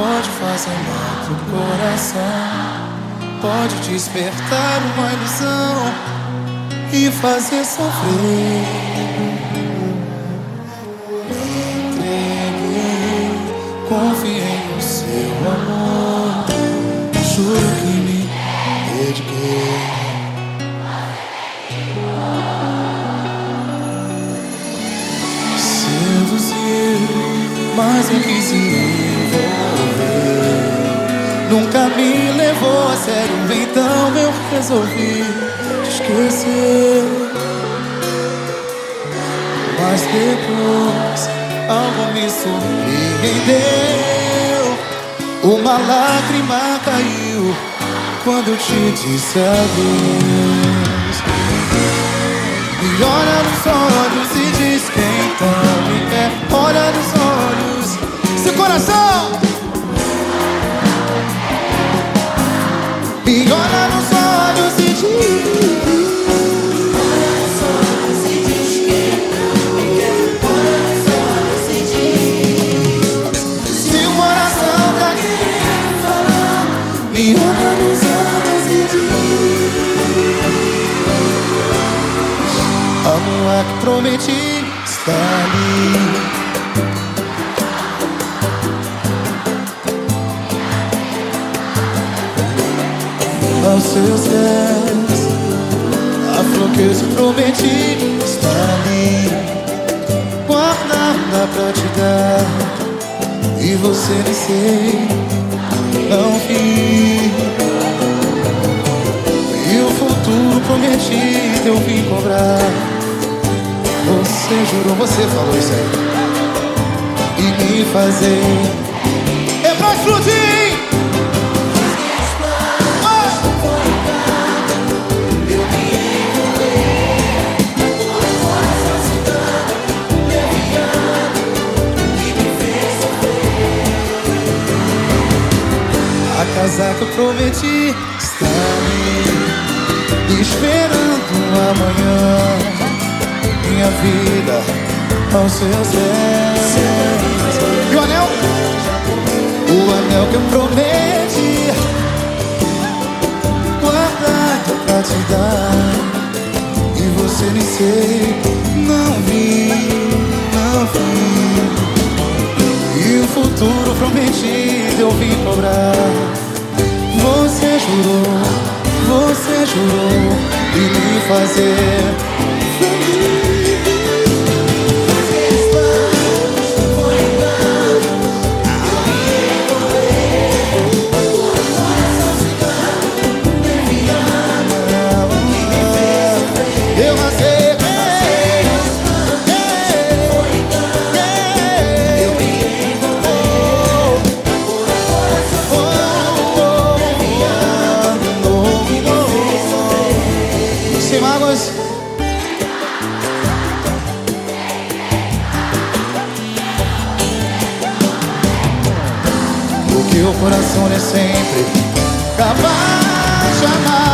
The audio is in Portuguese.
Mas amar pro coração pode despertar uma ilusão e fazer sofrer. Me entreguei, confiei no seu amor. Juro que me dediquei. Seduziu, eu quis envolver. Nunca me levou a sério, então eu resolvi te esquecer. Mas depois algo me surpreendeu. Uma lágrima caiu quando te disse adeus. Me olha nos olhos e diz quem então me quer. Olha nos olhos, seu coração. Me olha nos olhos e diz. Se o coração tá querendo falar, me olha nos olhos e diz. A que prometi está ali. Aos seus pés. A flor que eu te prometi está ali, guardada pra te dar. E você nem sei, não vi. E o futuro prometido eu vim cobrar. Você jurou, você falou isso aí. E me fazer. É pra explodir! Que eu prometi está ali, esperando amanhã. Minha vida aos seus pés. E o anel? O anel que eu prometi, guardado pra te dar. E você nem sei, não vi, não vi. E o futuro prometido eu vim cobrar. E me fazer Mágoas. Porque o coração é sempre capaz de amar.